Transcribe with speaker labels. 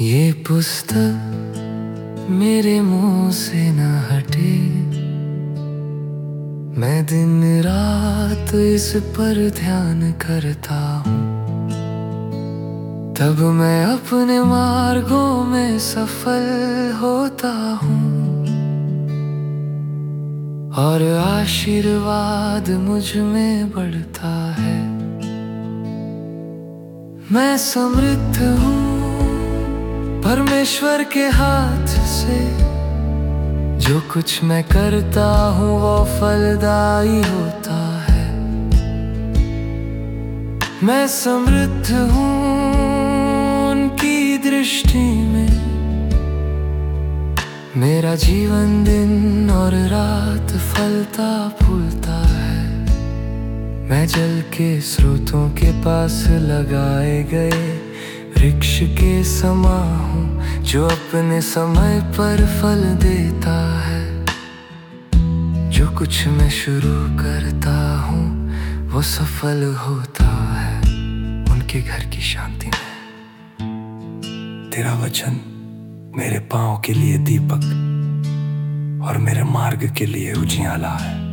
Speaker 1: ये पुस्तक मेरे मुँह से न हटे। मैं दिन रात इस पर ध्यान करता हूँ। तब मैं अपने मार्गों में सफल होता हूँ। और आशीर्वाद मुझमें बढ़ता है। मैं समृद्ध हूँ। परमेश्वर के हाथ से जो कुछ मैं करता हूँ, वो फलदायी होता है। मैं समृद्ध हूँ उनकी दृष्टि में। मेरा जीवन दिन और रात फलता फूलता है। मैं जल के स्रोतों के पास लगाए गए वृक्ष के समा हूँ, जो अपने समय पर फल देता है। जो कुछ मैं शुरू करता हूँ, वो सफल होता है। उनके घर की शांति में। तेरा वचन मेरे पाँव के लिए दीपक और मेरे मार्ग के लिए उजियाला है।